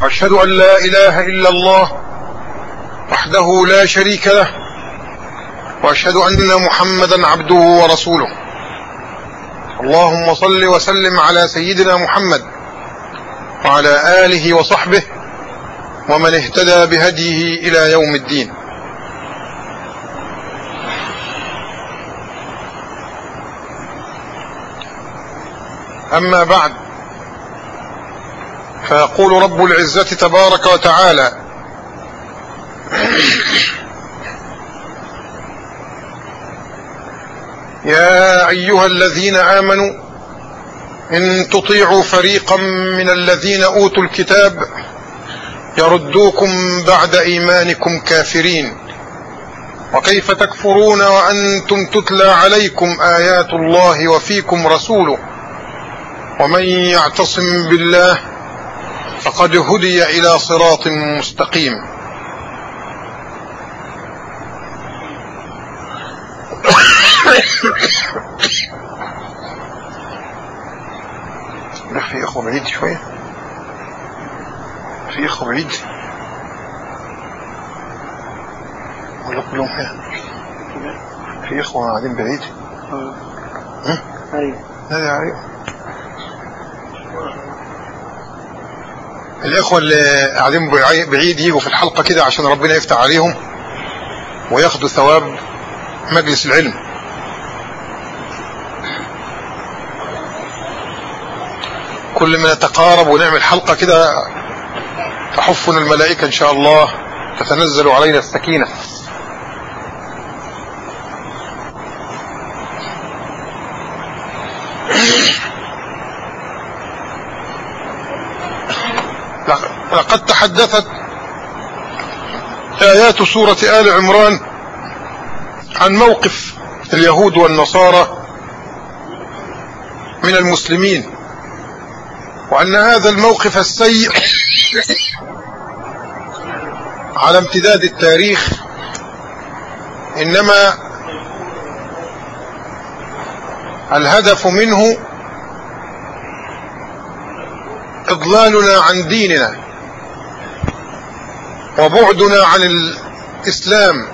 أشهد أن لا إله إلا الله وحده لا شريك له وأشهد أن محمدا عبده ورسوله. اللهم صل وسلم على سيدنا محمد وعلى آله وصحبه ومن اهتدى بهديه إلى يوم الدين. أما بعد فيقول رب العزة تبارك وتعالى يا أيها الذين آمنوا إن تطيعوا فريقا من الذين أوتوا الكتاب يردوكم بعد إيمانكم كافرين وكيف تكفرون وأنتم تتلى عليكم آيات الله وفيكم رسوله ومن يعتصم بالله فقد هدي إلى صراط مستقيم. في اخوة بعيد شوية. في اخوة بعيد ولا كلهم هنا في اخوة قاعدين بعيد ها؟ أيوه. نادي عليهم الإخوة اللي قاعدين بعي- بعيد يجوا في الحلقة كده عشان ربنا يفتح عليهم وياخدوا ثواب مجلس العلم. كل ما نتقارب ونعمل حلقة كده تحفنا الملائكة إن شاء الله تتنزل علينا السكينة. لقد تحدثت آيات سورة آل عمران عن موقف اليهود والنصارى من المسلمين وأن هذا الموقف السيء على امتداد التاريخ إنما الهدف منه إضلالنا عن ديننا. وبعدنا عن الإسلام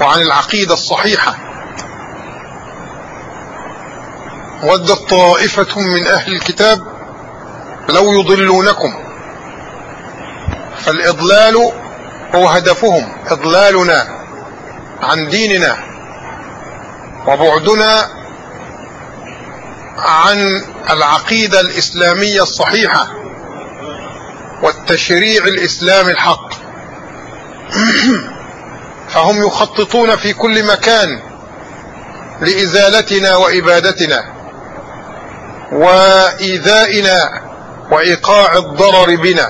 وعن العقيدة الصحيحة. ودت طائفة من أهل الكتاب لو يضلونكم فالإضلال هو هدفهم إضلالنا عن ديننا. وبعدنا عن العقيدة الإسلامية الصحيحة والتشريع الإسلامي الحق. فهم يخططون في كل مكان لإزالتنا وإبادتنا وإيذائنا وإيقاع الضرر بنا.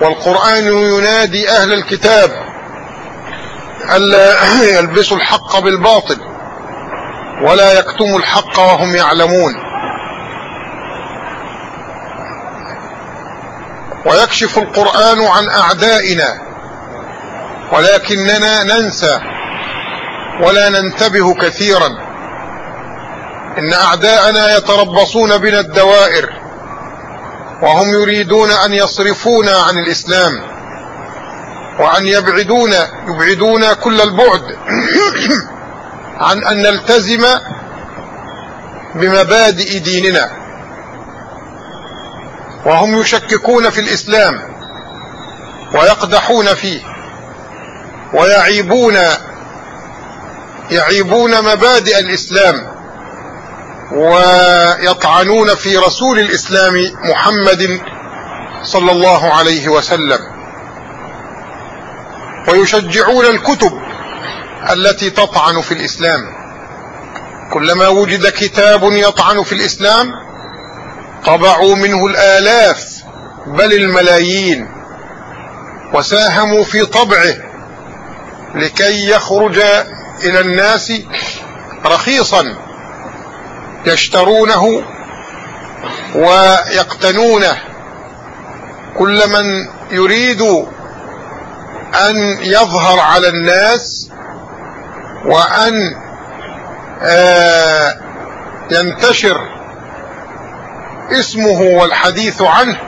والقرآن ينادي أهل الكتاب ألا يلبسوا الحق بالباطل ولا يكتموا الحق وهم يعلمون. ويكشف القرآن عن أعدائنا. ولكننا ننسى ولا ننتبه كثيرا. إن أعداءنا يتربصون بنا الدوائر وهم يريدون أن يصرفونا عن الإسلام وأن يبعدونا يبعدونا كل البعد عن أن نلتزم بمبادئ ديننا. وهم يشككون في الإسلام ويقدحون فيه ويعيبون يعيبون مبادئ الإسلام ويطعنون في رسول الإسلام محمد صلى الله عليه وسلم ويشجعون الكتب التي تطعن في الإسلام. كلما وجد كتاب يطعن في الإسلام طبعوا منه الآلاف بل الملايين وساهموا في طبعه لكي يخرج إلى الناس رخيصا يشترونه ويقتنونه. كل من يريد أن يظهر على الناس وأن ينتشر اسمه والحديث عنه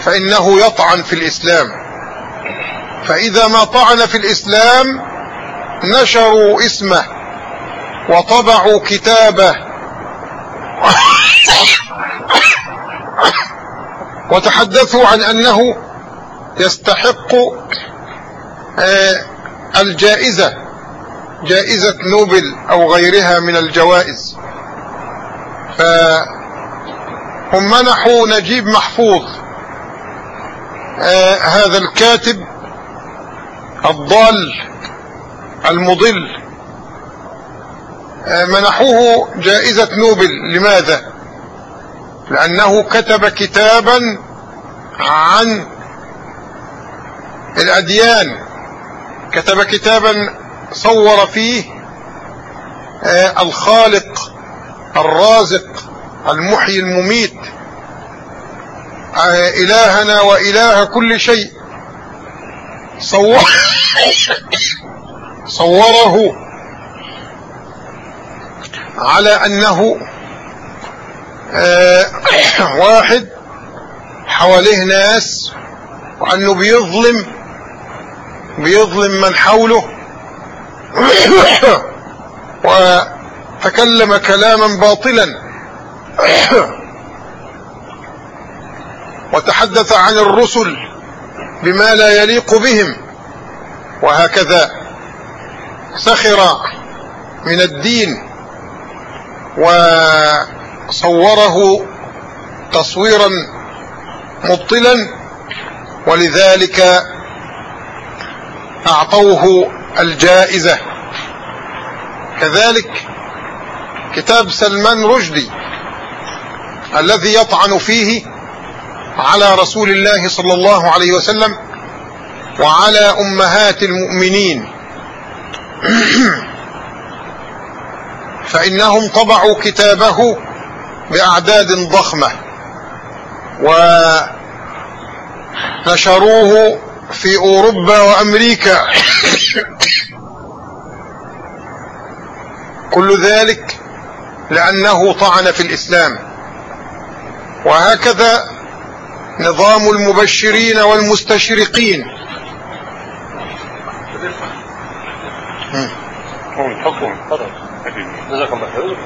فإنه يطعن في الإسلام. فإذا ما طعن في الإسلام نشروا اسمه وطبعوا كتابه وتحدثوا عن أنه يستحق آه، الجائزة جائزة نوبل أو غيرها من الجوائز. فهم منحوا نجيب محفوظ. آه هذا الكاتب الضال المضل. آه منحوه جائزة نوبل. لماذا؟ لأنه كتب كتابا عن الأديان. كتب كتابا صور فيه آه الخالق الرازق المحيي المميت. آه إلهنا وإله كل شيء. صور صوره على أنه آه واحد حواليه ناس وأنه بيظلم بيظلم من حوله. وتكلم كلاما باطلا. وتحدث عن الرسل بما لا يليق بهم وهكذا سخر من الدين وصوره تصويرا مبطلا ولذلك أعطوه الجائزة. كذلك كتاب سلمان رشدي الذي يطعن فيه على رسول الله صلى الله عليه وسلم وعلى أمهات المؤمنين. فإنهم طبعوا كتابه بأعداد ضخمة ونشروه في أوروبا وأمريكا. كل ذلك لأنه طعن في الإسلام. وهكذا نظام المبشرين والمستشرقين. حكم تفضل جزاك الله خير.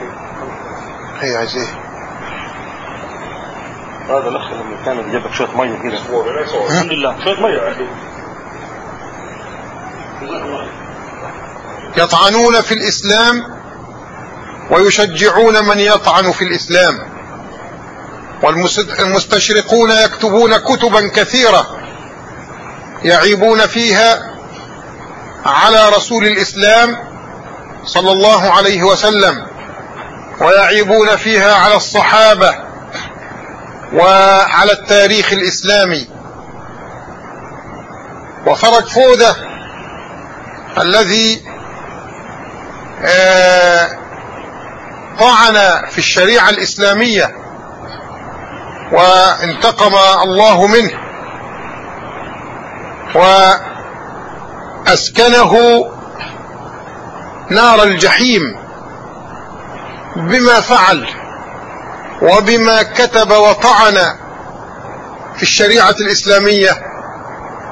هي عايز إيه هذا نفس المكان اللي جاب لك شوية مية كده. الحمد لله. شوية مية. يطعنون في الإسلام ويشجعون من يطعن في الإسلام. والمستشرقون يكتبون كتبا كثيرة يعيبون فيها على رسول الإسلام صلى الله عليه وسلم ويعيبون فيها على الصحابة وعلى التاريخ الإسلامي. وفرج فودة الذي طعن في الشريعة الإسلامية وانتقم الله منه وأسكنه نار الجحيم بما فعل وبما كتب وطعن في الشريعة الإسلامية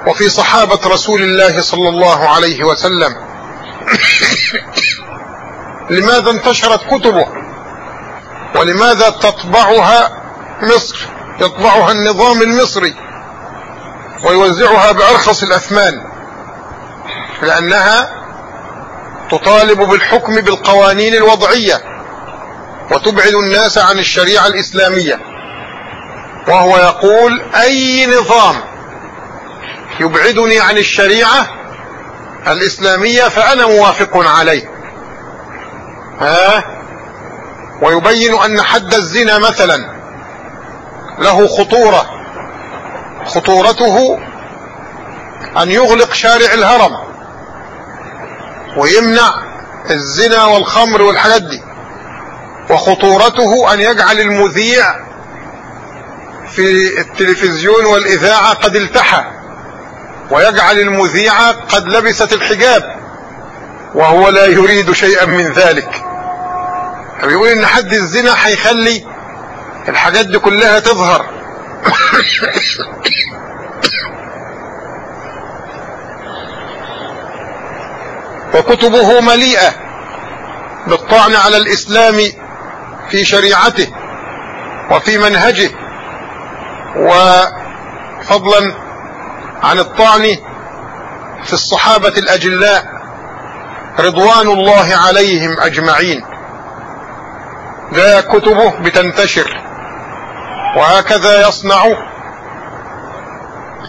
وفي صحابة رسول الله صلى الله عليه وسلم. لماذا انتشرت كتبه؟ ولماذا تطبعها مصر يطبعها النظام المصري ويوزعها بأرخص الأثمان لأنها تطالب بالحكم بالقوانين الوضعية وتبعد الناس عن الشريعة الإسلامية. وهو يقول أي نظام يبعدني عن الشريعة الإسلامية فأنا موافق عليه. ها؟ ويبين أن حد الزنا مثلا له خطورة. خطورته أن يغلق شارع الهرم ويمنع الزنا والخمر والحاجات دي. وخطورته أن يجعل المذيع في التلفزيون والإذاعة قد التحى ويجعل المذيعة قد لبست الحجاب وهو لا يريد شيئا من ذلك. فبيقول إن حد الزنا هيخلي الحاجات دي كلها تظهر. وكتبه مليئة بالطعن على الإسلام في شريعته وفي منهجه وفضلا عن الطعن في الصحابة الأجلاء رضوان الله عليهم أجمعين. لا كتبه بتنتشر. وهكذا يصنع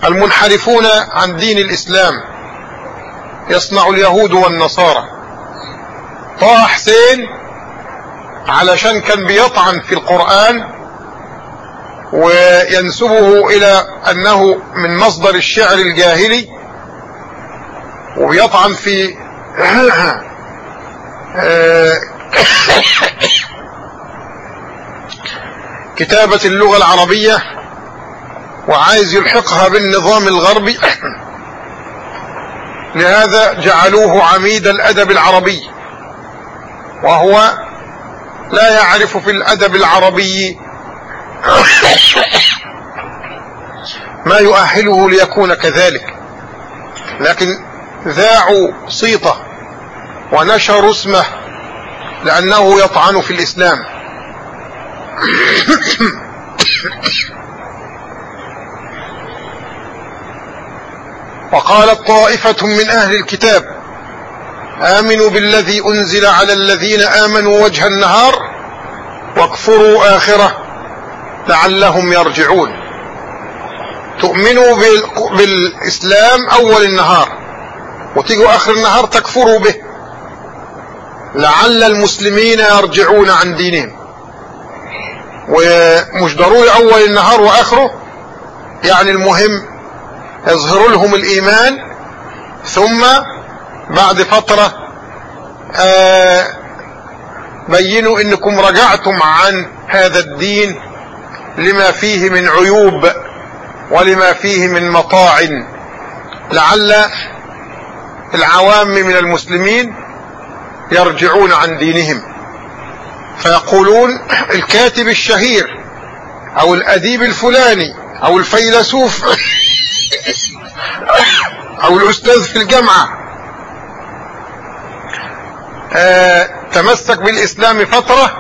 المنحرفون عن دين الإسلام. يصنع اليهود والنصارى. طه حسين علشان كان بيطعن في القرآن وينسبه إلى أنه من مصدر الشعر الجاهلي وبيطعن في كتابة اللغة العربية وعايز يلحقها بالنظام الغربي. لهذا جعلوه عميد الأدب العربي. وهو لا يعرف في الأدب العربي ما يؤهله ليكون كذلك. لكن ذاعوا صيته ونشروا اسمه لأنه يطعن في الإسلام. وقالت طائفة من أهل الكتاب آمنوا بالذي أنزل على الذين آمنوا وجه النهار واكفروا آخرة لعلهم يرجعون. تؤمنوا بالإسلام أول النهار وتيجوا آخر النهار تكفروا به لعل المسلمين يرجعون عن دينهم. ومش ضروري أول النهار وآخره يعني المهم يظهر لهم الإيمان ثم بعد فترة آه بينوا إنكم رجعتم عن هذا الدين لما فيه من عيوب ولما فيه من مطاعن لعل العوام من المسلمين يرجعون عن دينهم. فيقولون الكاتب الشهير أو الأديب الفلاني أو الفيلسوف أو الأستاذ في الجامعة. آه تمسك بالإسلام فترة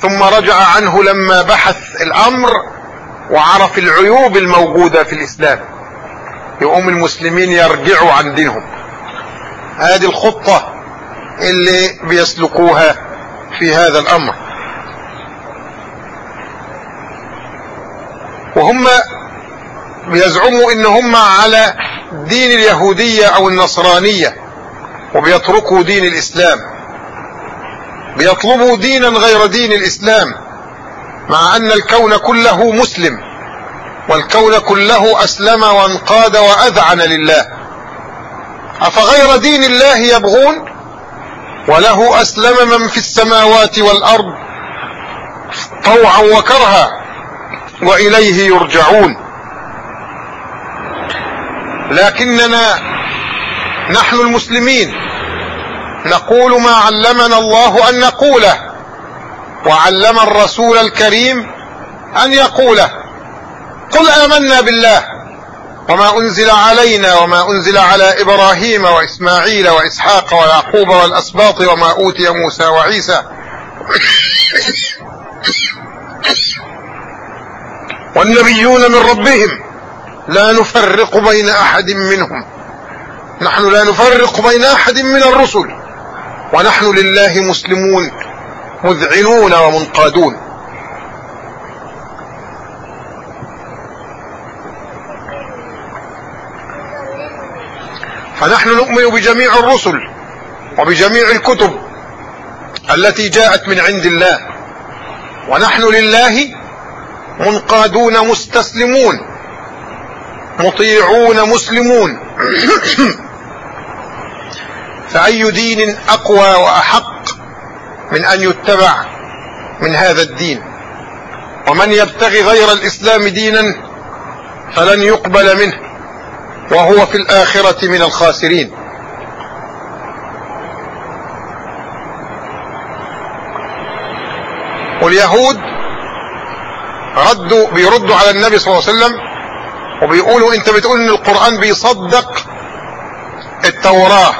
ثم رجع عنه لما بحث الأمر وعرف العيوب الموجودة في الإسلام. يقوم المسلمين يرجعوا عن دينهم. هذه الخطة اللي بيسلكوها في هذا الأمر. وهم بيزعموا ان هم على دين اليهودية أو النصرانية وبيتركوا دين الإسلام. بيطلبوا دينا غير دين الإسلام مع أن الكون كله مسلم والكون كله أسلم وانقاد وأذعن لله. أفغير دين الله يبغون؟ وله أسلم من في السماوات والأرض طوعا وكرها وإليه يرجعون. لكننا نحن المسلمين نقول ما علمنا الله أن نقوله وعلم الرسول الكريم أن يقوله. قل آمنا بالله. وما أنزل علينا وما أنزل على إبراهيم وإسماعيل وإسحاق ويعقوب والأسباط وما أوتي موسى وعيسى. والنبيون من ربهم لا نفرق بين أحد منهم. نحن لا نفرق بين أحد من الرسل. ونحن لله مسلمون مذعنون ومنقادون. فنحن نؤمن بجميع الرسل وبجميع الكتب التي جاءت من عند الله. ونحن لله منقادون مستسلمون مطيعون مسلمون. فأي دين أقوى وأحق من أن يتبع من هذا الدين؟ ومن يبتغي غير الإسلام دينا فلن يقبل منه. وهو في الآخرة من الخاسرين. واليهود ردوا بيردوا على النبي صلى الله عليه وسلم وبيقولوا انت بتقول ان القرآن بيصدق التوراة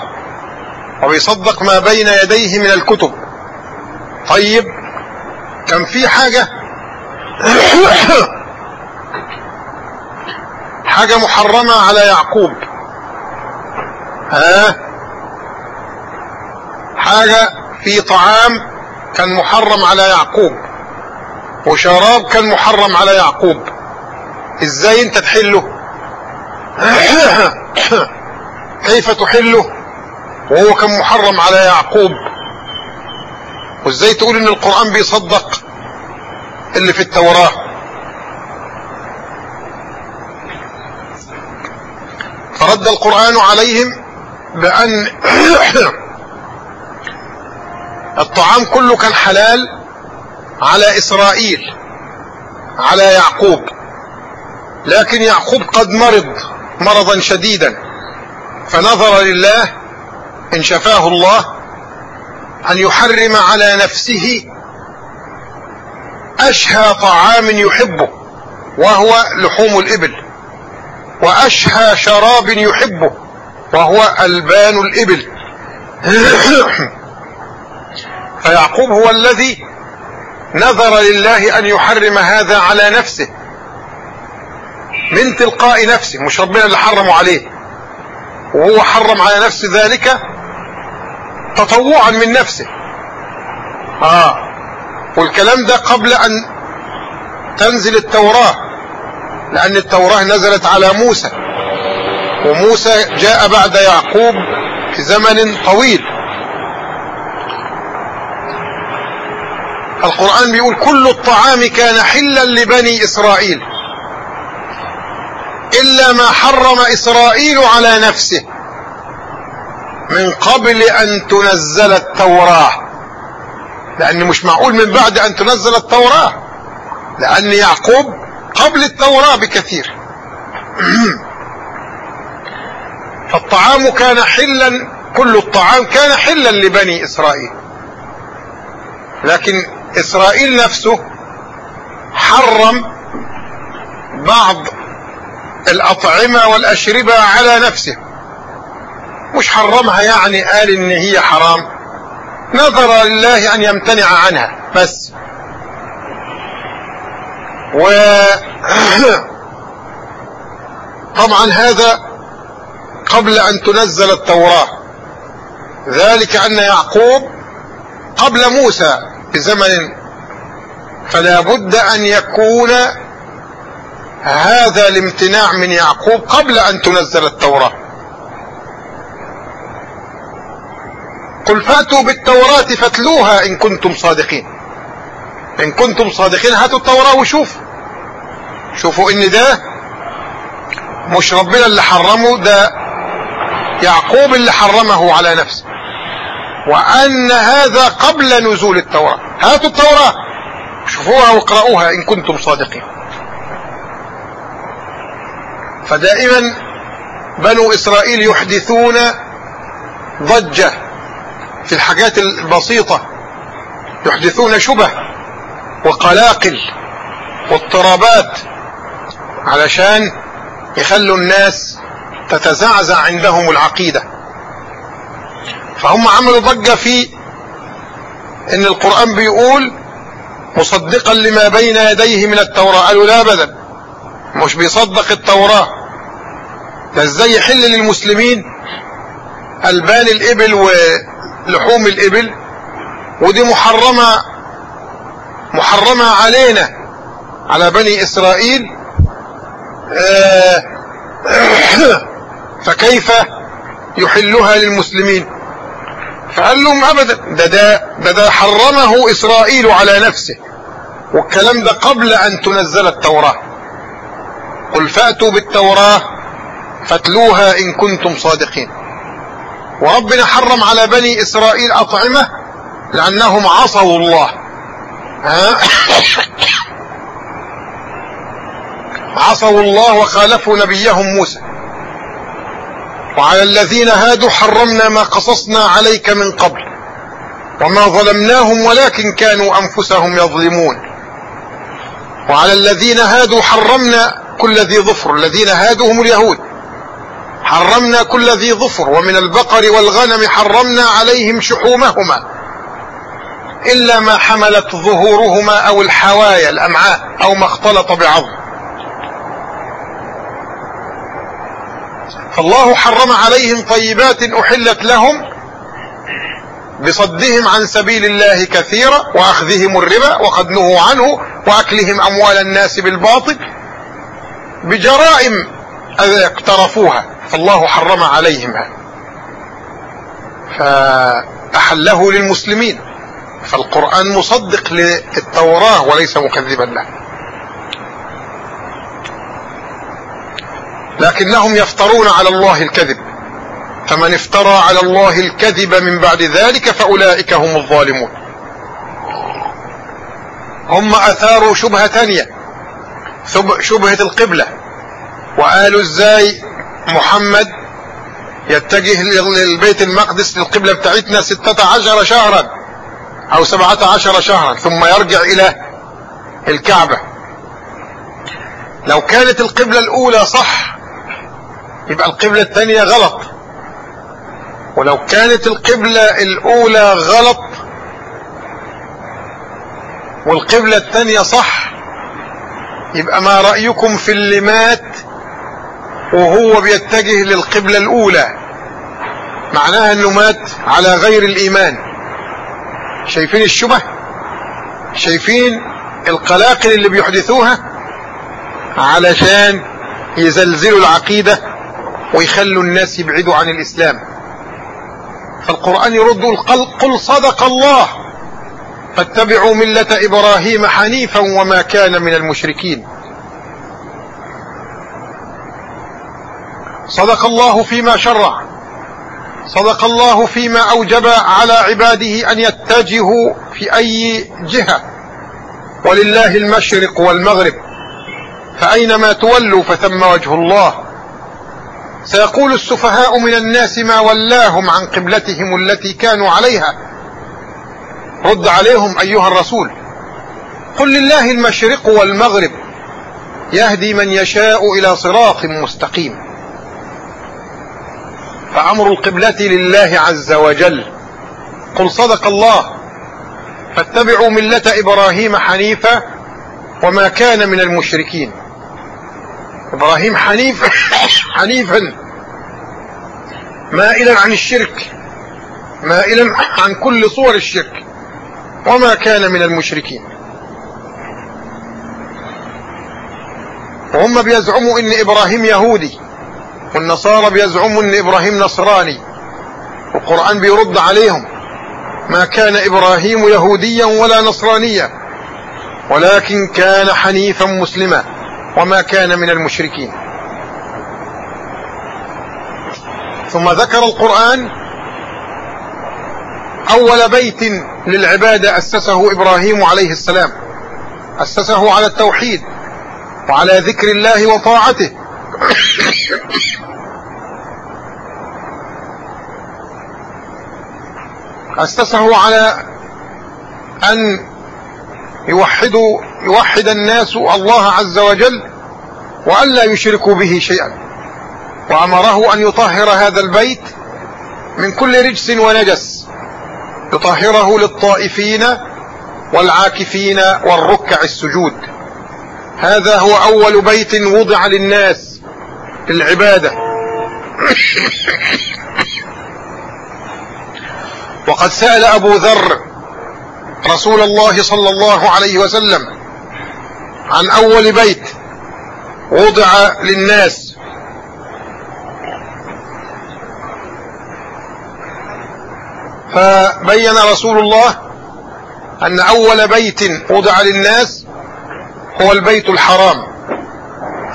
وبيصدق ما بين يديه من الكتب. طيب كان في حاجة حاجة محرمة على يعقوب. ها؟ حاجة في طعام كان محرم على يعقوب وشراب كان محرم على يعقوب. إزاي أنت تحله؟ كيف تحله؟ وهو كان محرم على يعقوب. وإزاي تقول إن القرآن بيصدق اللي في التوراة؟ فرد القرآن عليهم بأن الطعام كله كان حلال على إسرائيل على يعقوب. لكن يعقوب قد مرض مرضا شديدا. فنظر لله إن شفاه الله أن يحرم على نفسه أشهى طعام يحبه وهو لحوم الإبل. وأشهى شراب يحبه وهو ألبان الإبل. فيعقوب هو الذي نذر لله أن يحرم هذا على نفسه من تلقاء نفسه مش ربنا اللي حرمه عليه. وهو حرم على نفسه ذلك تطوعا من نفسه. آه. والكلام ده قبل أن تنزل التوراة. لأن التوراة نزلت على موسى. وموسى جاء بعد يعقوب في زمن طويل. القرآن بيقول كل الطعام كان حلا لبني إسرائيل. إلا ما حرم إسرائيل على نفسه. من قبل أن تنزل التوراة. لأن مش معقول من بعد أن تنزل التوراة. لأن يعقوب قبل التوراة بكثير. فالطعام كان حلا كل الطعام كان حلا لبني إسرائيل. لكن إسرائيل نفسه حرم بعض الأطعمة والأشربة على نفسه. مش حرمها يعني قال إن هي حرام. نظر لله أن يمتنع عنها. بس و طبعا هذا قبل أن تنزل التوراة. ذلك أن يعقوب قبل موسى بزمن فلا بد أن يكون هذا الامتناع من يعقوب قبل أن تنزل التوراة. قل فاتوا بالتوراة فاتلوها إن كنتم صادقين. إن كنتم صادقين هاتوا التوراة وشوفوا. شوفوا إن ده مش ربنا اللي حرمه ده يعقوب اللي حرمه على نفسه. وأن هذا قبل نزول التوراة. هاتوا التوراة. شوفوها واقرأوها إن كنتم صادقين. فدائما بنو إسرائيل يحدثون ضجة في الحاجات البسيطة. يحدثون شبه وقلاقل واضطرابات. علشان يخلوا الناس تتزعزع عندهم العقيدة. فهم عملوا ضجة في إن القرآن بيقول مصدقا لما بين يديه من التوراة. قالوا لا ابدا مش بيصدق التوراة. ده إزاي يحل للمسلمين ألبان الإبل ولحوم الإبل؟ ودي محرمة محرمة علينا على بني إسرائيل. فكيف يحلها للمسلمين؟ فقال لهم ابدا ده ده ده, حرمه إسرائيل على نفسه. والكلام ده قبل أن تنزل التوراة. قل فأتوا بالتوراة فاتلوها إن كنتم صادقين. وربنا حرم على بني إسرائيل أطعمة لأنهم عصوا الله. ها؟ عصوا الله وخالفوا نبيهم موسى. وعلى الذين هادوا حرمنا ما قصصنا عليك من قبل وما ظلمناهم ولكن كانوا أنفسهم يظلمون. وعلى الذين هادوا حرمنا كل ذي ظفر. الذين هادوا هم اليهود. حرمنا كل ذي ظفر ومن البقر والغنم حرمنا عليهم شحومهما إلا ما حملت ظهورهما أو الحوايا الأمعاء أو ما اختلط بعظم. فالله حرم عليهم طيبات أحلت لهم بصدهم عن سبيل الله كثيرا وأخذهم الربا وقد نهوا عنه وأكلهم أموال الناس بالباطل بجرائم اقترفوها. فالله حرم عليهما فأحله للمسلمين. فالقرآن مصدق للتوراة وليس مكذبا له. لكنهم يفترون على الله الكذب. فمن افترى على الله الكذب من بعد ذلك فأولئك هم الظالمون. هم أثاروا شبهة ثانية شبهة القبلة. وقالوا إزاي محمد يتجه للبيت المقدس للقبلة بتاعتنا ستة عشر شهرا أو سبعة عشر شهرا ثم يرجع إلى الكعبة. لو كانت القبلة الأولى صح يبقى القبلة الثانية غلط. ولو كانت القبلة الأولى غلط والقبلة الثانية صح يبقى ما رأيكم في اللي مات وهو بيتجه للقبلة الأولى. معناها إنه مات على غير الإيمان. شايفين الشبه؟ شايفين القلاقل اللي بيحدثوها؟ علشان يزلزلوا العقيدة ويخلوا الناس يبعدوا عن الإسلام. فالقرآن يرد قل صدق الله فاتبعوا ملة إبراهيم حنيفا وما كان من المشركين. صدق الله فيما شرع صدق الله فيما أوجب على عباده أن يتجهوا في أي جهة. ولله المشرق والمغرب فأينما تولوا فثم وجه الله. سيقول السفهاء من الناس ما ولاهم عن قبلتهم التي كانوا عليها. رد عليهم أيها الرسول. قل لله المشرق والمغرب. يهدي من يشاء إلى صراط مستقيم. فأمر القبلة لله عز وجل. قل صدق الله. فاتبعوا ملة إبراهيم حنيفا وما كان من المشركين. إبراهيم حنيف حنيفا مائلا عن الشرك مائلا عن كل صور الشرك. وما كان من المشركين. وهم بيزعموا إن إبراهيم يهودي والنصارى بيزعموا إن إبراهيم نصراني. والقرآن بيرد عليهم. ما كان إبراهيم يهوديا ولا نصرانيا ولكن كان حنيفا مسلما. وما كان من المشركين. ثم ذكر القرآن أول بيت للعبادة أسسه إبراهيم عليه السلام أسسه على التوحيد وعلى ذكر الله وطاعته. أسسه على أن يوحدوا يوحد الناس الله عز وجل وأن لا يشركوا به شيئا. وأمره أن يطهر هذا البيت من كل رجس ونجس. يطهره للطائفين والعاكفين والركع السجود. هذا هو أول بيت وضع للناس للعبادة. وقد سأل أبو ذر رسول الله صلى الله عليه وسلم عن أول بيت وضع للناس. فبين رسول الله أن أول بيت وضع للناس هو البيت الحرام.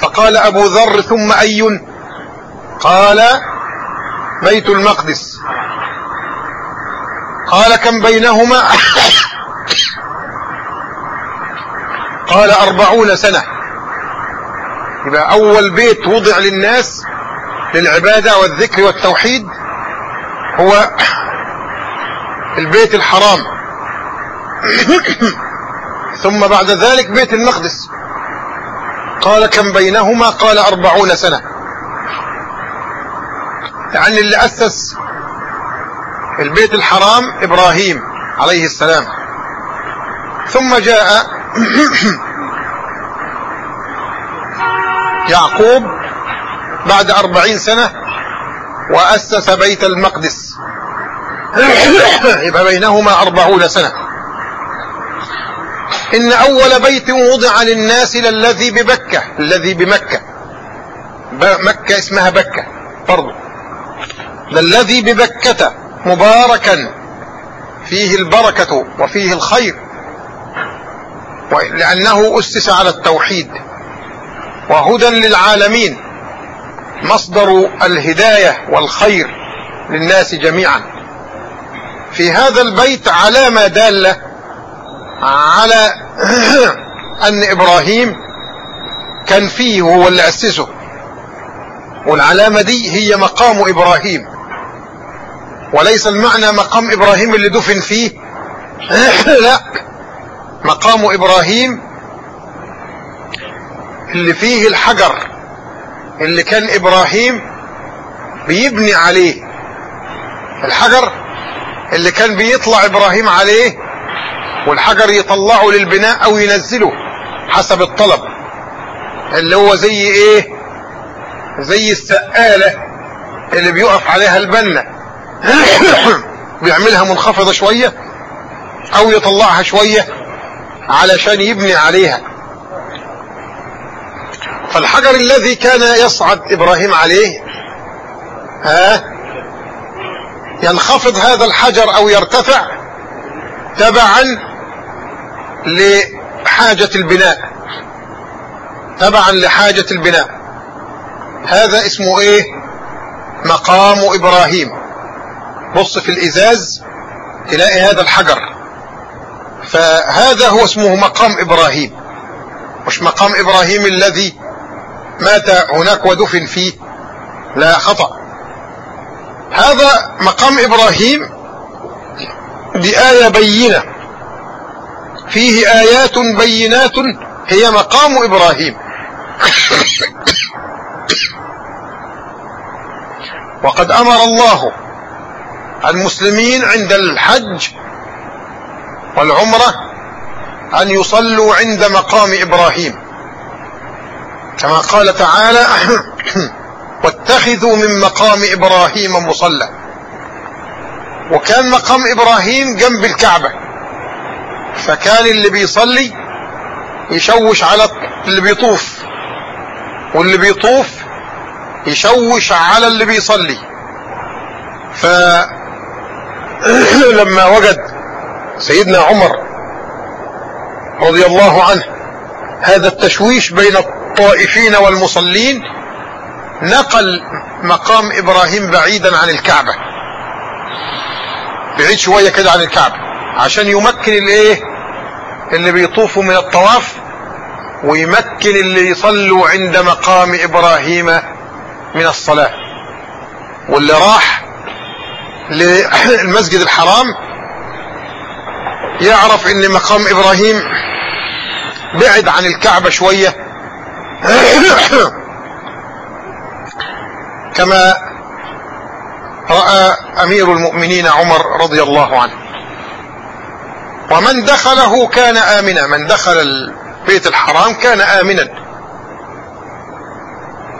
فقال أبو ذر ثم أي؟ قال بيت المقدس. قال كم بينهما؟ قال أربعون سنة. يبقى أول بيت وضع للناس للعبادة والذكر والتوحيد هو البيت الحرام. ثم بعد ذلك بيت المقدس. قال كم بينهما؟ قال أربعون سنة. يعني اللي أسس البيت الحرام إبراهيم عليه السلام. ثم جاء يعقوب بعد أربعين سنة وأسس بيت المقدس. يبقى بينهما أربعون سنة. إن أول بيت وضع للناس للذي ببكة الذي بمكة. مكة اسمها بكة برضو. للذي ببكة مباركا فيه البركة وفيه الخير. لأنه أسس على التوحيد وهدى للعالمين مصدر الهداية والخير للناس جميعا. في هذا البيت علامة دالة على أن إبراهيم كان فيه هو اللي أسسه والعلامة دي هي مقام إبراهيم. وليس المعنى مقام إبراهيم اللي دفن فيه. لا مقام إبراهيم اللي فيه الحجر اللي كان إبراهيم بيبني عليه. الحجر اللي كان بيطلع إبراهيم عليه والحجر يطلعه للبناء أو ينزله حسب الطلب. اللي هو زي إيه؟ زي السقالة اللي بيقف عليها البنا. بيعملها منخفضة شوية أو يطلعها شوية علشان يبني عليها. فالحجر الذي كان يصعد إبراهيم عليه ها؟ ينخفض هذا الحجر أو يرتفع تبعا لحاجة البناء. تبعا لحاجة البناء. هذا اسمه إيه؟ مقام إبراهيم. بص في الإزاز تلاقي هذا الحجر. فهذا هو اسمه مقام إبراهيم. مش مقام إبراهيم الذي مات هناك ودفن فيه. لا خطأ. هذا مقام إبراهيم دي آية بينة. فيه آيات بينات هي مقام إبراهيم. وقد أمر الله المسلمين عند الحج والعمرة أن يصلوا عند مقام إبراهيم. كما قال تعالى واتخذوا من مقام إبراهيم مصلى. وكان مقام إبراهيم جنب الكعبة. فكان اللي بيصلي يشوش على اللي بيطوف. واللي بيطوف يشوش على اللي بيصلي. فلما وجد سيدنا عمر رضي الله عنه هذا التشويش بين الطائفين والمصلين نقل مقام إبراهيم بعيدا عن الكعبة. بعيد شوية كده عن الكعبة. عشان يمكن الإيه؟ اللي بيطوفوا من الطواف ويمكن اللي يصلوا عند مقام إبراهيم من الصلاة. واللي راح للمسجد الحرام يعرف إن مقام إبراهيم بعد عن الكعبة شوية. كما رأى أمير المؤمنين عمر رضي الله عنه. ومن دخله كان آمنا. من دخل البيت الحرام كان آمنا.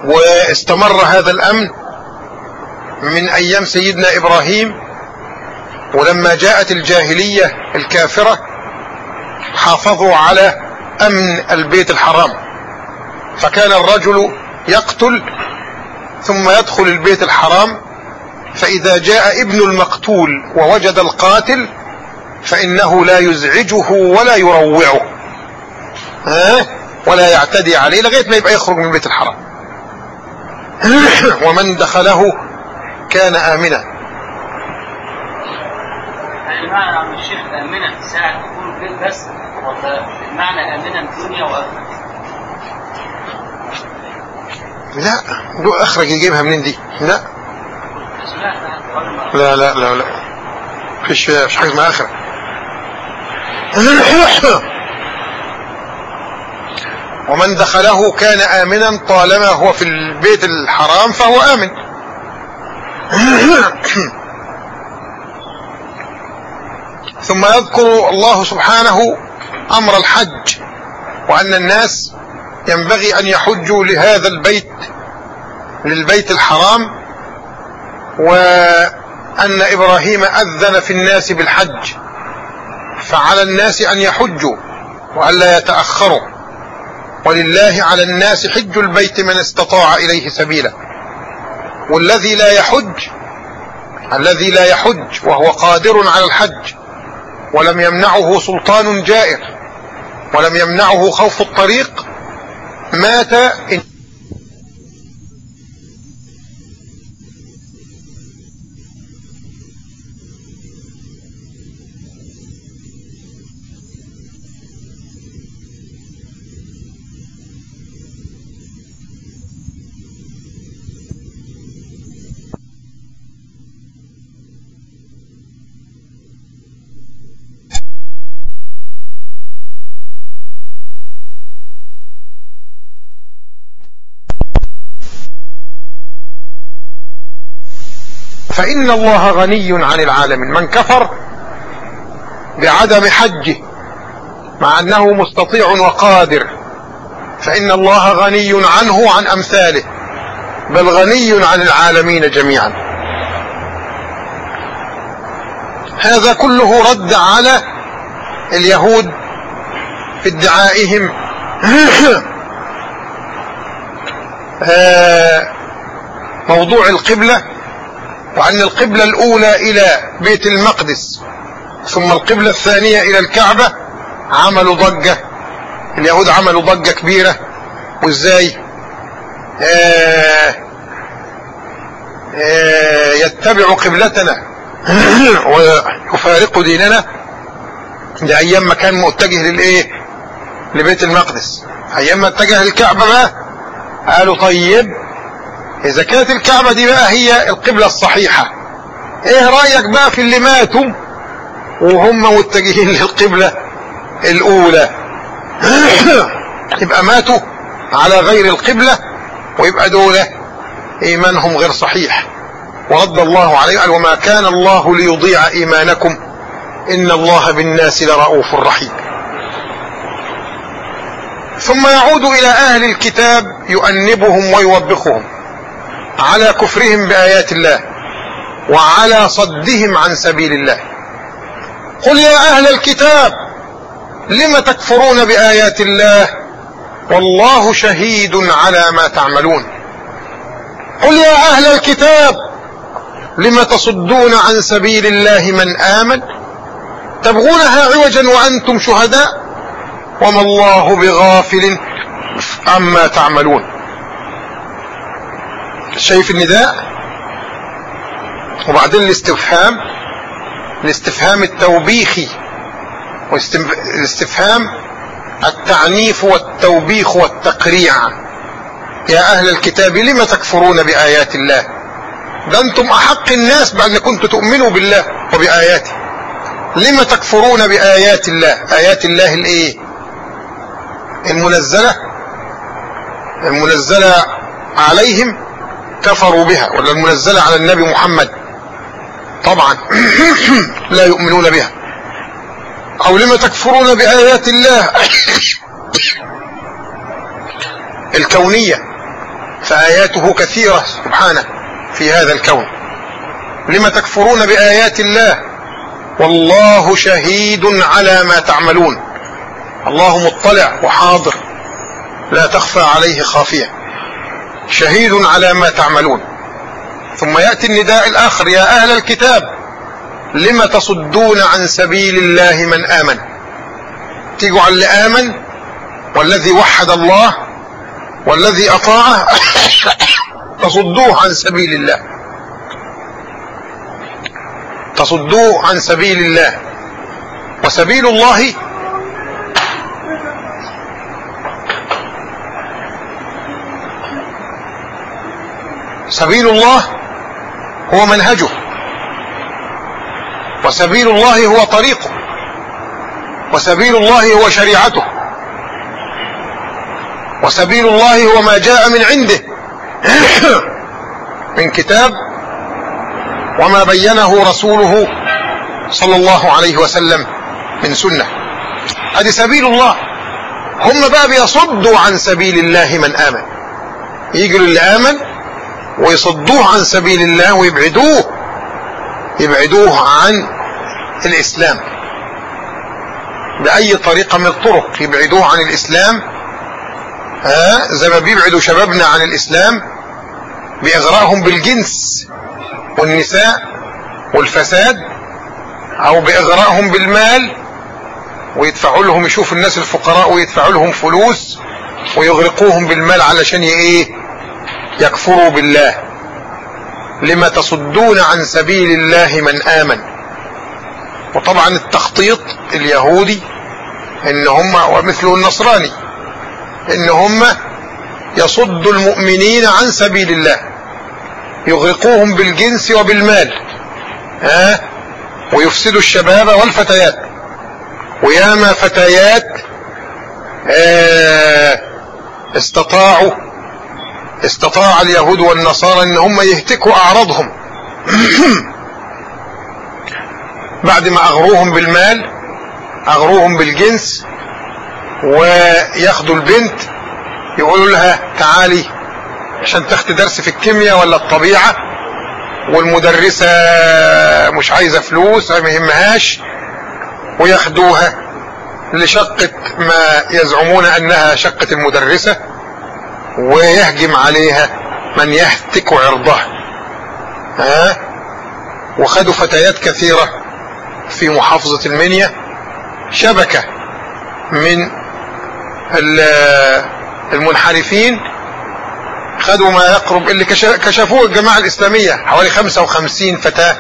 واستمر هذا الأمن من أيام سيدنا إبراهيم. ولما جاءت الجاهلية الكافرة حافظوا على أمن البيت الحرام. فكان الرجل يقتل ثم يدخل البيت الحرام فإذا جاء ابن المقتول ووجد القاتل فإنه لا يزعجه ولا يروعه. ها؟ ولا يعتدي عليه لغاية ما يبقى يخرج من بيت الحرام. ومن دخله كان آمنا. المعنى عم الشيخ آمنة ساعة تكون البيت بس المعنى آمنة الدنيا وآخرة. لا. دو أخرج يجيبها منين دي؟ لا. لا لا لا لا. فيش فيش حاجة اسمها اخره ومن دخله كان آمنا طالما هو في البيت الحرام فهو آمن. ثم يذكر الله سبحانه أمر الحج وأن الناس ينبغي أن يحجوا لهذا البيت للبيت الحرام وأن إبراهيم أذن في الناس بالحج فعلى الناس أن يحجوا وألا يتأخروا. ولله على الناس حج البيت من استطاع إليه سبيلا. والذي لا يحج الذي لا يحج وهو قادر على الحج ولم يمنعه سلطان جائر ولم يمنعه خوف الطريق مات فإن الله غني عن العالمين. من كفر بعدم حجه مع أنه مستطيع وقادر فإن الله غني عنه عن أمثاله بل غني عن العالمين جميعا. هذا كله رد على اليهود في ادعائهم. موضوع القبلة وأن القبلة الأولى إلى بيت المقدس ثم القبلة الثانية إلى الكعبة عملوا ضجة. اليهود عملوا ضجة كبيرة. وإزاي؟ آه آه يتبع قبلتنا. ويفارق ديننا. ده أيام ما كان متجه للإيه؟ لبيت المقدس. أيام ما اتجه للكعبة بقى قالوا طيب إذا كانت الكعبة دي بقى هي القبلة الصحيحة إيه رأيك بقى في اللي ماتوا وهم متجهين للقبلة الأولى؟ يبقى ماتوا على غير القبلة ويبقى دولة إيمانهم غير صحيح. ورد الله عليه قال وما كان الله ليضيع إيمانكم إن الله بالناس لرؤوف رحيم. ثم يعود إلى أهل الكتاب يؤنبهم ويوبخهم. على كفرهم بآيات الله وعلى صدهم عن سبيل الله. قل يا أهل الكتاب لم تكفرون بآيات الله؟ والله شهيد على ما تعملون. قل يا أهل الكتاب لم تصدون عن سبيل الله من آمن؟ تبغونها عوجا وأنتم شهداء؟ وما الله بغافل عما تعملون. شايف النداء. وبعدين الاستفهام الاستفهام التوبيخي والاستفهام التعنيف والتوبيخ والتقريع. يا أهل الكتاب لم تكفرون بآيات الله؟ ده أنتم أحق الناس بأن كنتم تؤمنوا بالله وبآياته. لم تكفرون بآيات الله؟ آيات الله الإيه؟ المنزلة. المنزلة عليهم كفروا بها ولا المنزلة على النبي محمد. طبعا لا يؤمنون بها. أو لما تكفرون بآيات الله؟ الكونية فآياته كثيرة سبحانه في هذا الكون. لما تكفرون بآيات الله؟ والله شهيد على ما تعملون. الله مطلع وحاضر. لا تخفى عليه خافية. شهيد على ما تعملون. ثم يأتي النداء الآخر يا أهل الكتاب لم تصدون عن سبيل الله من آمن؟ تيجوا على اللي آمن؟ والذي وحد الله والذي أطاعه تصدوه عن سبيل الله. تصدوه عن سبيل الله. وسبيل الله سبيل الله هو منهجه. وسبيل الله هو طريقه. وسبيل الله هو شريعته. وسبيل الله هو ما جاء من عنده. من كتاب وما بينه رسوله صلى الله عليه وسلم من سنة. هذه سبيل الله. هم بقى بيصدوا عن سبيل الله من آمن. يجوا للي آمن ويصدوه عن سبيل الله ويبعدوه يبعدوه عن الإسلام. بأي طريقة من الطرق يبعدوه عن الإسلام؟ آه زي ما بيبعدوا شبابنا عن الإسلام بإغرائهم بالجنس والنساء والفساد أو بإغرائهم بالمال ويدفعوا لهم يشوفوا الناس الفقراء ويدفعوا لهم فلوس ويغرقوهم بالمال علشان إيه؟ يكفروا بالله. لما تصدون عن سبيل الله من آمن. وطبعا التخطيط اليهودي إن هم ومثله النصراني. إن هم يصدوا المؤمنين عن سبيل الله. يغرقوهم بالجنس وبالمال. ها؟ ويفسدوا الشباب والفتيات. وياما فتيات آه استطاعوا استطاع اليهود والنصارى إن هم يهتكوا أعراضهم. بعد ما أغروهم بالمال أغروهم بالجنس وياخدوا البنت يقولوا لها تعالي عشان تاخدي درس في الكيمياء ولا الطبيعة والمدرسة مش عايزة فلوس ما يهمهاش وياخدوها لشقة ما يزعمون أنها شقة المدرسة. ويهجم عليها من يهتك عرضها ها؟ وخدوا فتيات كثيرة في محافظة المنيا شبكة من المنحرفين خدوا ما يقرب اللي كشفوه الجماعة الإسلامية حوالي 55 فتاة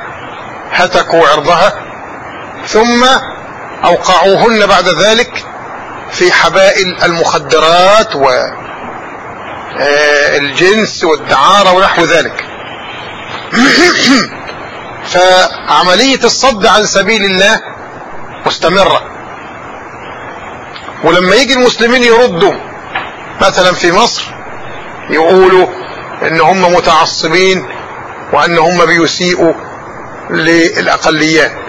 هتكوا عرضها. ثم أوقعوهن بعد ذلك في حبائل المخدرات والجنس والدعارة ونحو ذلك. فعملية الصد عن سبيل الله مستمرة. ولما يجي المسلمين يردوا مثلا في مصر يقولوا إن هم متعصبين وإن هم بيسيئوا للأقليات.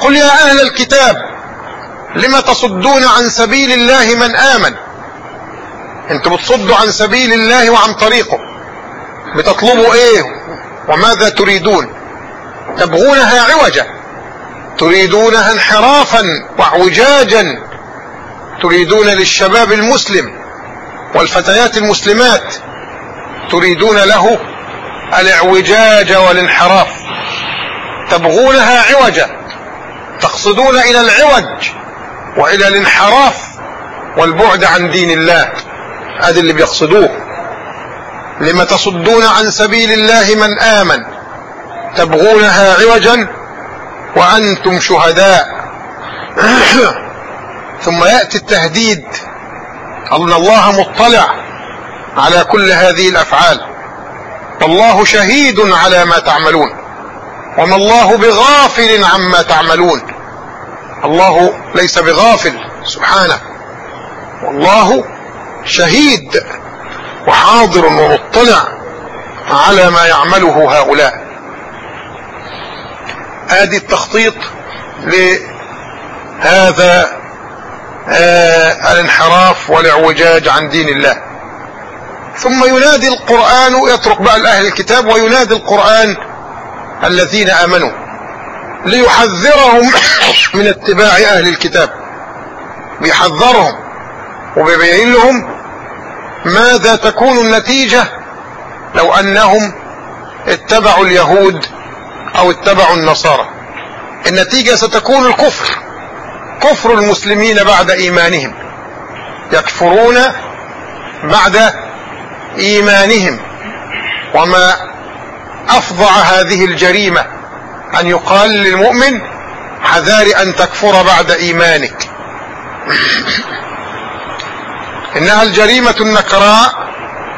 قل يا أهل الكتاب لم تصدون عن سبيل الله من آمن؟ أنتوا بتصدوا عن سبيل الله وعن طريقه. بتطلبوا إيه؟ وماذا تريدون؟ تبغونها عوجا. تريدونها انحرافا واعوجاجا. تريدون للشباب المسلم والفتيات المسلمات. تريدون له الاعوجاج والانحراف. تبغونها عوجا. تقصدون إلى العوج. وإلى الانحراف والبعد عن دين الله. هذا اللي بيقصدوه. لما تصدون عن سبيل الله من آمن. تبغونها عوجا وأنتم شهداء. ثم يأتي التهديد. أن الله مطلع على كل هذه الأفعال. والله شهيد على ما تعملون. وما الله بغافل عما تعملون. الله ليس بغافل سبحانه. والله شهيد وحاضر ومطلع على ما يعمله هؤلاء. آدي التخطيط لهذا آه الانحراف والاعوجاج عن دين الله. ثم ينادي القرآن يترك بقى لأهل الكتاب وينادي القرآن الذين آمنوا. ليحذرهم من اتباع أهل الكتاب. بيحذرهم وبيبين لهم ماذا تكون النتيجة لو أنهم اتبعوا اليهود أو اتبعوا النصارى. النتيجة ستكون الكفر كفر المسلمين بعد إيمانهم. يكفرون بعد إيمانهم. وما أفظع هذه الجريمة أن يقال للمؤمن حذار أن تكفر بعد إيمانك. إنها الجريمة النكراء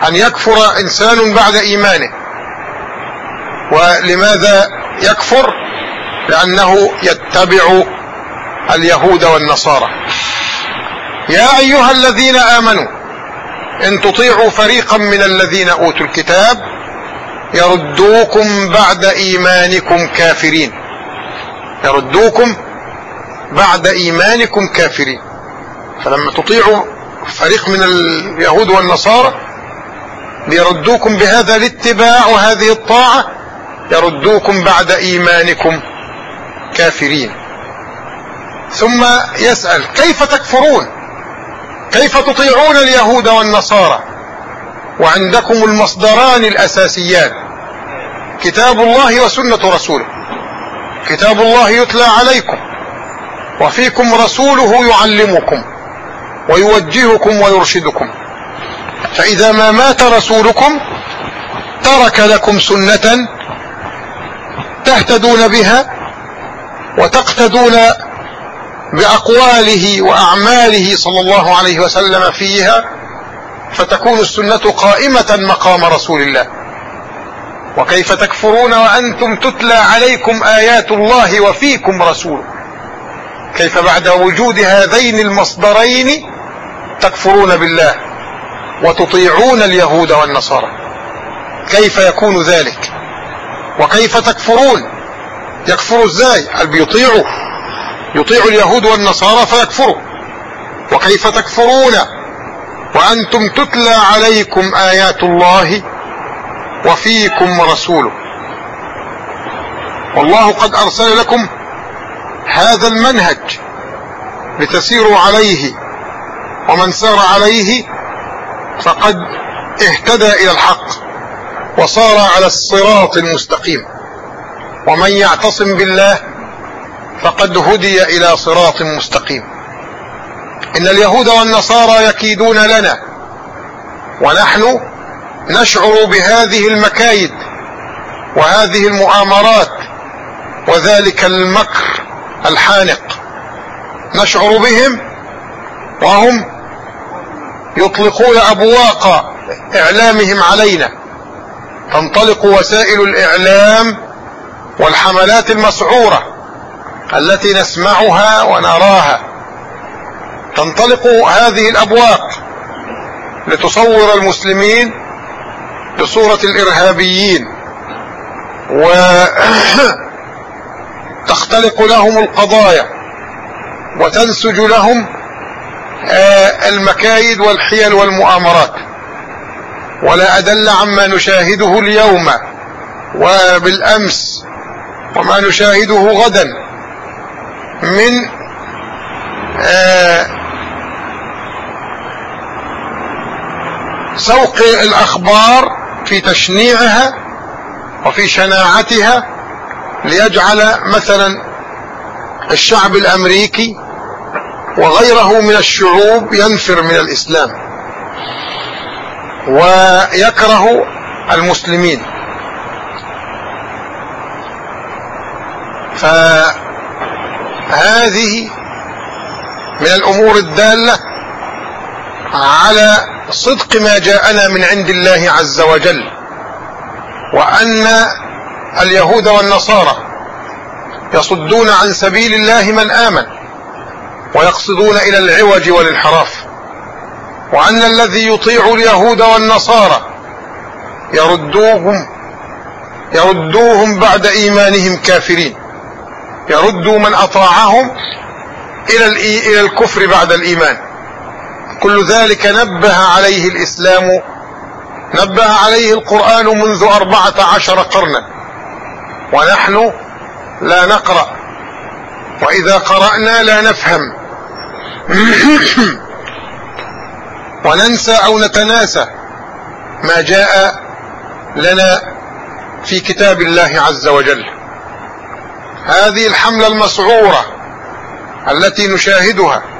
أن يكفر إنسان بعد إيمانه. ولماذا يكفر؟ لأنه يتبع اليهود والنصارى. يا أيها الذين آمنوا إن تطيعوا فريقا من الذين أوتوا الكتاب يردوكم بعد إيمانكم كافرين. يردوكم بعد إيمانكم كافرين. فلما تطيعوا فريق من اليهود والنصارى ليردوكم بهذا الاتباع وهذه الطاعة يردوكم بعد إيمانكم كافرين. ثم يسأل كيف تكفرون؟ كيف تطيعون اليهود والنصارى؟ وعندكم المصدران الاساسيان كتاب الله وسنة رسوله. كتاب الله يتلى عليكم. وفيكم رسوله يعلمكم. ويوجهكم ويرشدكم. فإذا ما مات رسولكم ترك لكم سنة تهتدون بها وتقتدون بأقواله وأعماله صلى الله عليه وسلم فيها فتكون السنة قائمة مقام رسول الله. وكيف تكفرون وأنتم تتلى عليكم آيات الله وفيكم رسول. كيف بعد وجود هذين المصدرين تكفرون بالله وتطيعون اليهود والنصارى. كيف يكون ذلك؟ وكيف تكفرون؟ يكفروا إزاي؟ قال بيطيعوا. يطيع اليهود والنصارى فيكفروا. وكيف تكفرون؟ وأنتم تتلى عليكم آيات الله وفيكم رسوله. والله قد أرسل لكم هذا المنهج لتسيروا عليه ومن سار عليه فقد اهتدى إلى الحق وصار على الصراط المستقيم. ومن يعتصم بالله فقد هدي إلى صراط مستقيم. إن اليهود والنصارى يكيدون لنا. ونحن نشعر بهذه المكايد وهذه المؤامرات وذلك المكر الحانق. نشعر بهم وهم يطلقون أبواق إعلامهم علينا. تنطلق وسائل الإعلام والحملات المسعورة التي نسمعها ونراها. تنطلق هذه الابواق لتصور المسلمين بصورة الإرهابيين وتختلق لهم القضايا وتنسج لهم آه، المكايد والحيل والمؤامرات. ولا أدل عما نشاهده اليوم وبالأمس وما نشاهده غدا من آه، سوق الأخبار في تشنيعها وفي شناعتها ليجعل مثلا الشعب الأمريكي وغيره من الشعوب ينفر من الإسلام ويكره المسلمين. ف هذه من الأمور الدالة على صدق ما جاءنا من عند الله عز وجل وأن اليهود والنصارى يصدون عن سبيل الله من آمن ويقصدون إلى العوج والانحراف وأن الذي يطيع اليهود والنصارى يردوهم يردوهم بعد إيمانهم كافرين يرد من أطاعهم إلى إلى الكفر بعد الإيمان. كل ذلك نبه عليه الإسلام نبه عليه القرآن منذ أربعة عشر قرنا. ونحن لا نقرأ. وإذا قرأنا لا نفهم. وننسى أو نتناسى ما جاء لنا في كتاب الله عز وجل. هذه الحملة المسعورة التي نشاهدها.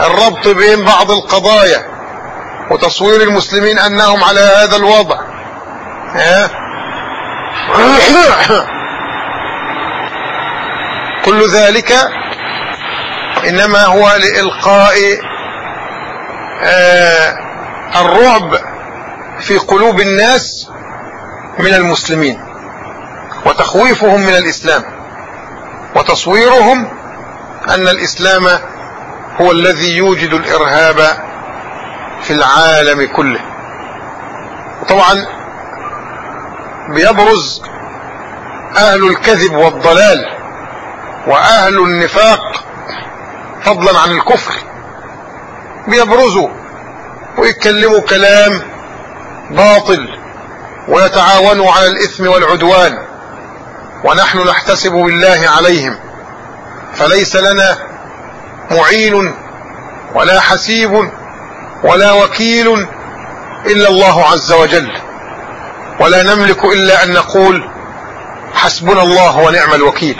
والربط بين بعض القضايا وتصوير المسلمين أنهم على هذا الوضع. كل ذلك إنما هو لإلقاء آه، الرعب في قلوب الناس من المسلمين وتخويفهم من الإسلام وتصويرهم أن الإسلام هو الذي يوجد الإرهاب في العالم كله. وطبعا بيبرز أهل الكذب والضلال وأهل النفاق فضلا عن الكفر. بيبرزوا ويتكلموا كلام باطل ويتعاونوا على الإثم والعدوان ونحن نحتسب بالله عليهم. فليس لنا معين ولا حسيب ولا وكيل إلا الله عز وجل. ولا نملك إلا أن نقول حسبنا الله ونعم الوكيل.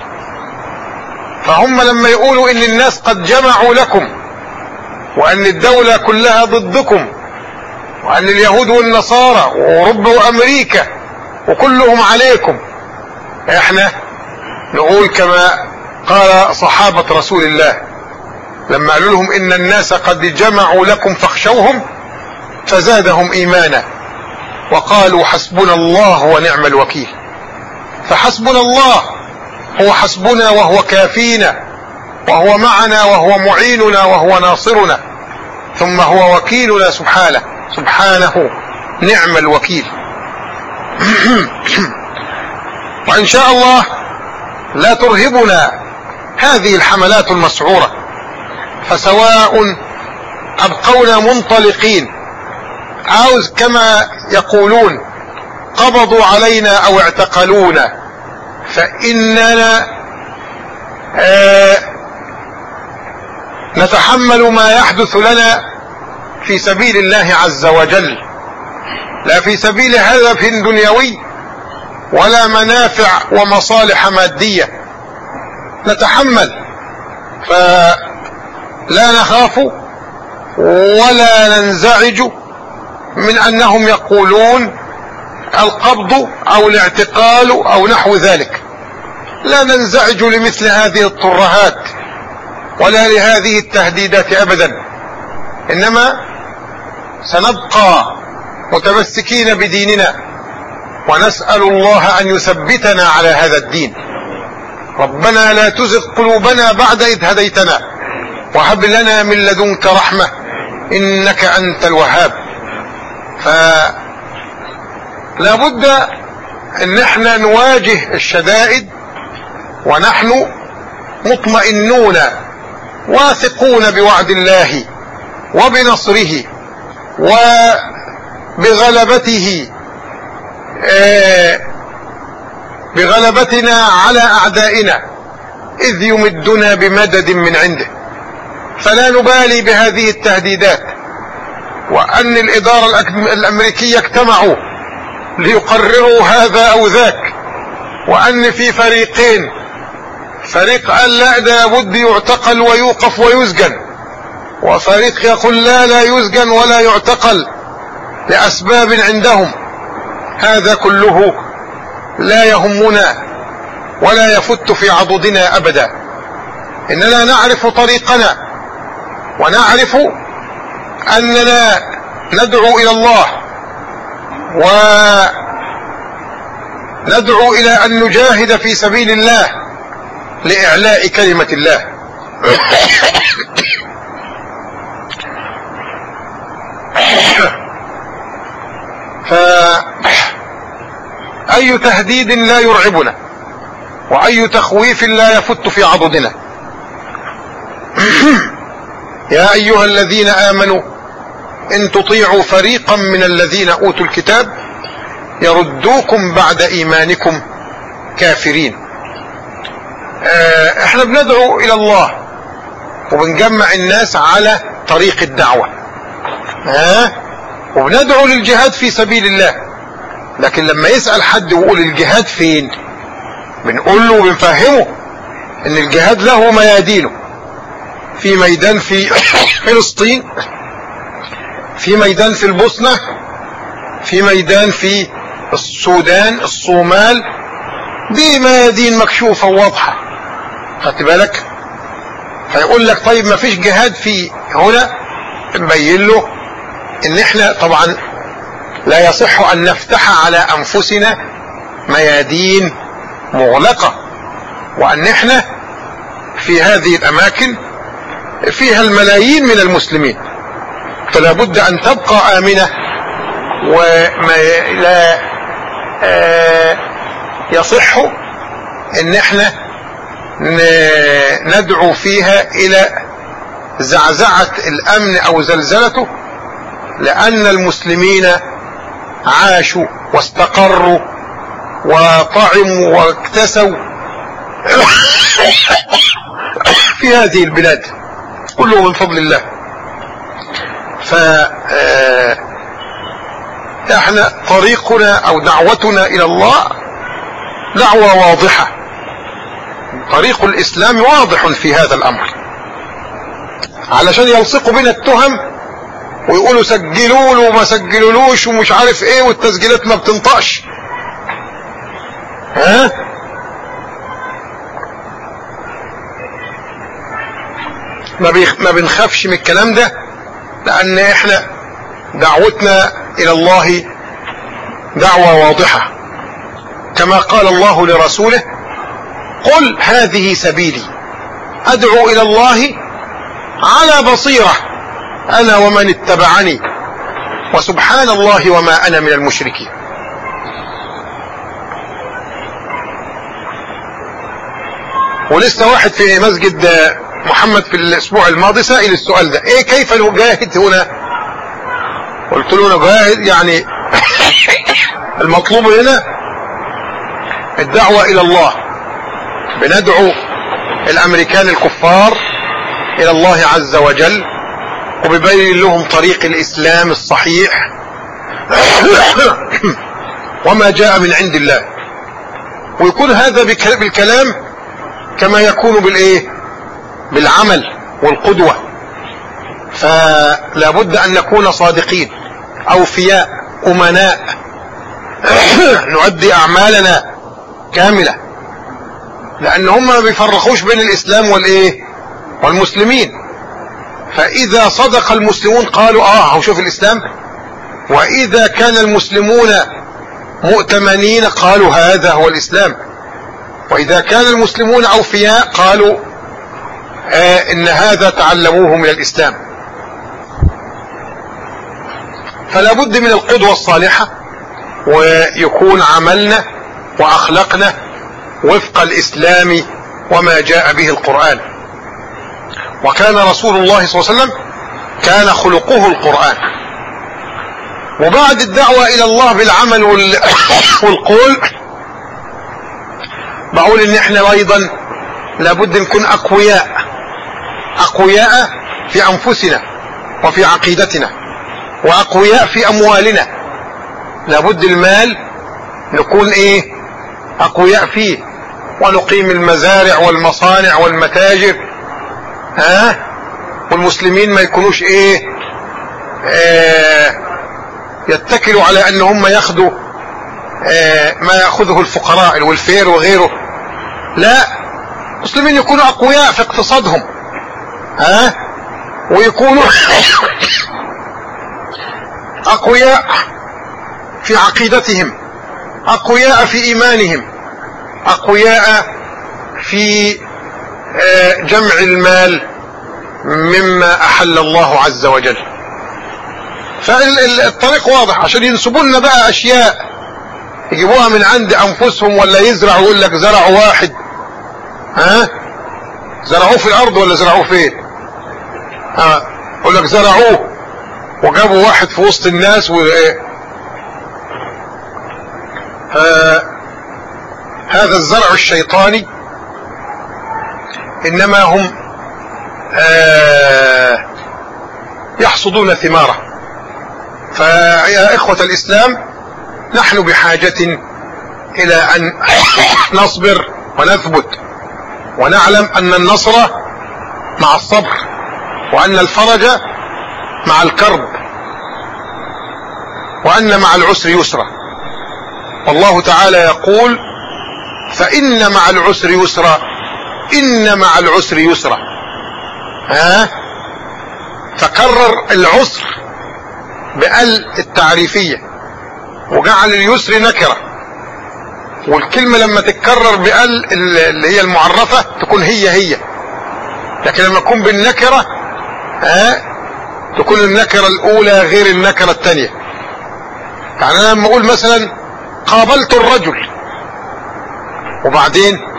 فهم لما يقولوا إن الناس قد جمعوا لكم وأن الدولة كلها ضدكم وأن اليهود والنصارى وأوروبا وأمريكا وكلهم عليكم إحنا نقول كما قال صحابة رسول الله لما قالوا لهم إن الناس قد جمعوا لكم فاخشوهم فزادهم إيمانا وقالوا حسبنا الله ونعم الوكيل. فحسبنا الله هو حسبنا وهو كافينا وهو معنا وهو معيننا وهو ناصرنا ثم هو وكيلنا سبحانه سبحانه نعم الوكيل. وإن شاء الله لا ترهبنا هذه الحملات المسعورة فسواء ابقونا منطلقين عاوز كما يقولون قبضوا علينا أو اعتقلونا فإننا آه نتحمل ما يحدث لنا في سبيل الله عز وجل لا في سبيل هدف دنيوي ولا منافع ومصالح مادية. نتحمل. فلا نخاف ولا ننزعج من أنهم يقولون القبض أو الاعتقال أو نحو ذلك. لا ننزعج لمثل هذه الطرهات ولا لهذه التهديدات ابدا. إنما سنبقى متمسكين بديننا ونسأل الله أن يثبتنا على هذا الدين. ربنا لا تزغ قلوبنا بعد إذ هديتنا. وهب لنا من لدنك رحمة إنك أنت الوهاب. فلا بد أن إحنا نواجه الشدائد ونحن مطمئنون واثقون بوعد الله وبنصره وبغلبته. بغلبتنا على أعدائنا إذ يمدنا بمدد من عنده. فلا نبالي بهذه التهديدات وأن الإدارة الأمريكية اجتمعوا ليقرروا هذا أو ذاك وأن في فريقين فريق قال لا ده بد يعتقل ويوقف ويسجن وفريق يقول لا لا يسجن ولا يعتقل لأسباب عندهم. هذا كله لا يهمنا ولا يفت في عضدنا أبدا. إننا نعرف طريقنا ونعرف أننا ندعو إلى الله وندعو إلى أن نجاهد في سبيل الله لإعلاء كلمة الله. فأي تهديد لا يرعبنا وأي تخويف لا يفت في عضدنا. يا أيها الذين آمنوا إن تطيعوا فريقا من الذين أوتوا الكتاب يردوكم بعد إيمانكم كافرين. إحنا بندعو إلى الله وبنجمع الناس على طريق الدعوة. ها وبندعو للجهاد في سبيل الله. لكن لما يسأل حد ويقول الجهاد فين؟ بنقول له وبنفهمه إن الجهاد له ميادينه في ميدان في فلسطين في ميدان في البوسنة في ميدان في السودان الصومال دي ميادين مكشوفة وواضحة. خدت بالك؟ فيقول لك طيب ما فيش جهاد في هنا؟ نبين له إن إحنا طبعا لا يصح أن نفتح على أنفسنا ميادين مغلقة. وأن إحنا في هذه الأماكن فيها الملايين من المسلمين. فلا بد أن تبقى آمنة وما لا آه، يصح إن إحنا ندعو فيها إلى زعزعة الأمن أو زلزلته لأن المسلمين عاشوا واستقروا وطعموا واكتسوا في هذه البلاد كله من فضل الله. ف إحنا طريقنا أو دعوتنا إلى الله دعوة واضحة. طريق الإسلام واضح في هذا الأمر. علشان يلصقوا بنا التهم ويقولوا سجلوا له وما سجلولوش ومش عارف إيه والتسجيلات ما بتنطقش. ها؟ ما, بيخ... ما بنخافش من الكلام ده لأن إحنا دعوتنا إلى الله دعوة واضحة. كما قال الله لرسوله قل هذه سبيلي. أدعو إلى الله على بصيرة أنا ومن اتبعني. وسبحان الله وما أنا من المشركين. ولسه واحد في مسجد محمد في الأسبوع الماضي سائل السؤال ده. إيه كيف نجاهد هنا؟ قلت له نجاهد يعني المطلوب هنا الدعوة إلى الله. بندعو الأمريكان الكفار إلى الله عز وجل. وبيبين لهم طريق الإسلام الصحيح. وما جاء من عند الله. ويكون هذا بالكلام كما يكون بالإيه؟ بالعمل والقدوة. فلا بد أن نكون صادقين. أوفياء أمناء. نؤدي أعمالنا كاملة. لأن هم ما بيفرقوش بين الإسلام والإيه؟ والمسلمين. فإذا صدق المسلمون قالوا آه شوف الإسلام. وإذا كان المسلمون مؤتمنين قالوا هذا هو الإسلام. وإذا كان المسلمون أوفياء قالوا آه إن هذا تعلموه من الإسلام. فلا بد من القدوة الصالحة ويكون عملنا واخلاقنا وفق الإسلام وما جاء به القرآن. وكان رسول الله صلى الله عليه وسلم كان خلقه القرآن. وبعد الدعوة إلى الله بالعمل والقول بقول إن إحنا أيضا لابد نكون أقوياء أقوياء في أنفسنا وفي عقيدتنا وأقوياء في أموالنا. لابد المال نكون إيه؟ أقوياء فيه ونقيم المزارع والمصانع والمتاجر. ها؟ والمسلمين ما يكونوش إيه؟ آه يتكلوا على ان هم ياخدوا آه ما ياخذه الفقراء الولفير وغيره. لا المسلمين يكونوا أقوياء في اقتصادهم ها؟ ويكونوا أقوياء في عقيدتهم أقوياء في إيمانهم أقوياء في جمع المال مما أحل الله عز وجل. فالطريق واضح. عشان ينسبوا لنا بقى أشياء يجيبوها من عند أنفسهم ولا يزرعوا يقول لك زرعوا واحد. ها؟ زرعوه في الأرض ولا زرعوه فين؟ ها؟ يقول لك زرعوه. وجابوا واحد في وسط الناس و هذا الزرع الشيطاني إنما هم آه يحصدون ثمارة. فيا إخوة الإسلام نحن بحاجة إلى أن نصبر ونثبت ونعلم أن النصر مع الصبر وأن الفرج مع الكرب وأن مع العسر يسرا. والله تعالى يقول فإن مع العسر يسرا إن مع العسر يسرا. ها؟ فكرر العسر بأل التعريفية وجعل اليسر نكرة. والكلمة لما تتكرر بأل اللي هي المعرفة تكون هي هي. لكن لما تكون بالنكرة ها؟ تكون النكرة الأولى غير النكرة الثانية. يعني أنا لما أقول مثلا قابلت الرجل وبعدين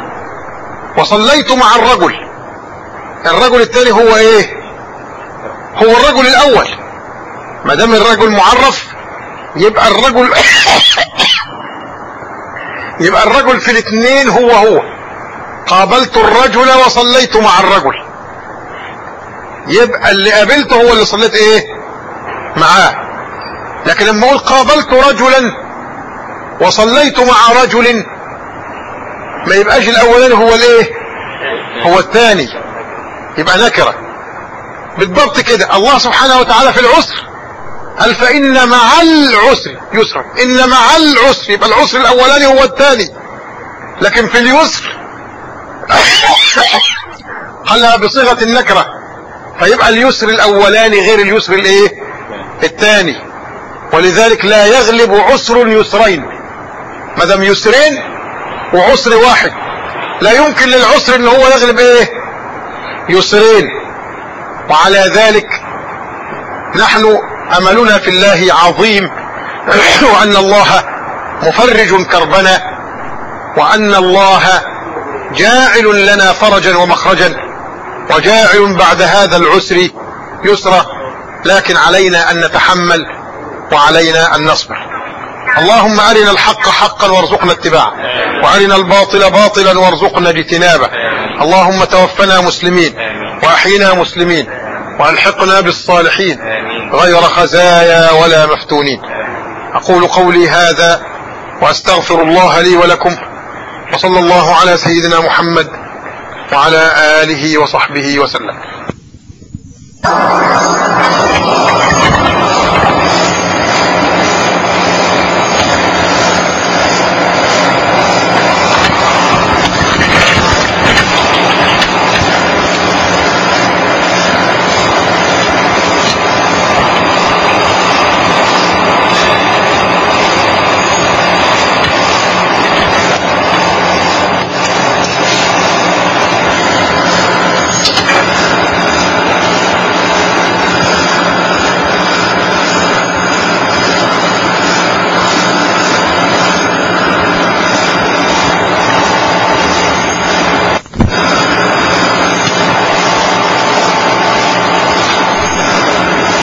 وصليت مع الرجل. الرجل الثاني هو إيه؟ هو الرجل الأول. ما دام الرجل معرف يبقى الرجل يبقى الرجل في الاثنين هو هو. قابلت الرجل وصليت مع الرجل. يبقى اللي قابلته هو اللي صليت إيه؟ معاه. لكن لما أقول قابلت رجلا وصليت مع رجل ما يبقاش الأولاني هو الإيه؟ هو الثاني. يبقى نكرة. بالضبط كده. الله سبحانه وتعالى في العسر قال فإن مع العسر يسرا. إن مع العسر. يبقى العسر الأولاني هو الثاني. لكن في اليسر قالها بصيغة النكرة. فيبقى اليسر الأولاني غير اليسر الإيه؟ الثاني. ولذلك لا يغلب عسر يسرين. ما دام يسرين وعسر واحد. لا يمكن للعسر ان هو يغلب إيه؟ يسرين. وعلى ذلك نحن أملنا في الله عظيم. وأن الله مفرج كربنا. وأن الله جاعل لنا فرجا ومخرجا. وجاعل بعد هذا العسر يسرا. لكن علينا أن نتحمل وعلينا أن نصبر. اللهم أرنا الحق حقا وارزقنا اتباعه وأرنا الباطل باطلا وارزقنا اجتنابه. اللهم توفنا مسلمين وأحينا مسلمين وألحقنا بالصالحين غير خزايا ولا مفتونين. أقول قولي هذا وأستغفر الله لي ولكم وصلى الله على سيدنا محمد وعلى آله وصحبه وسلم.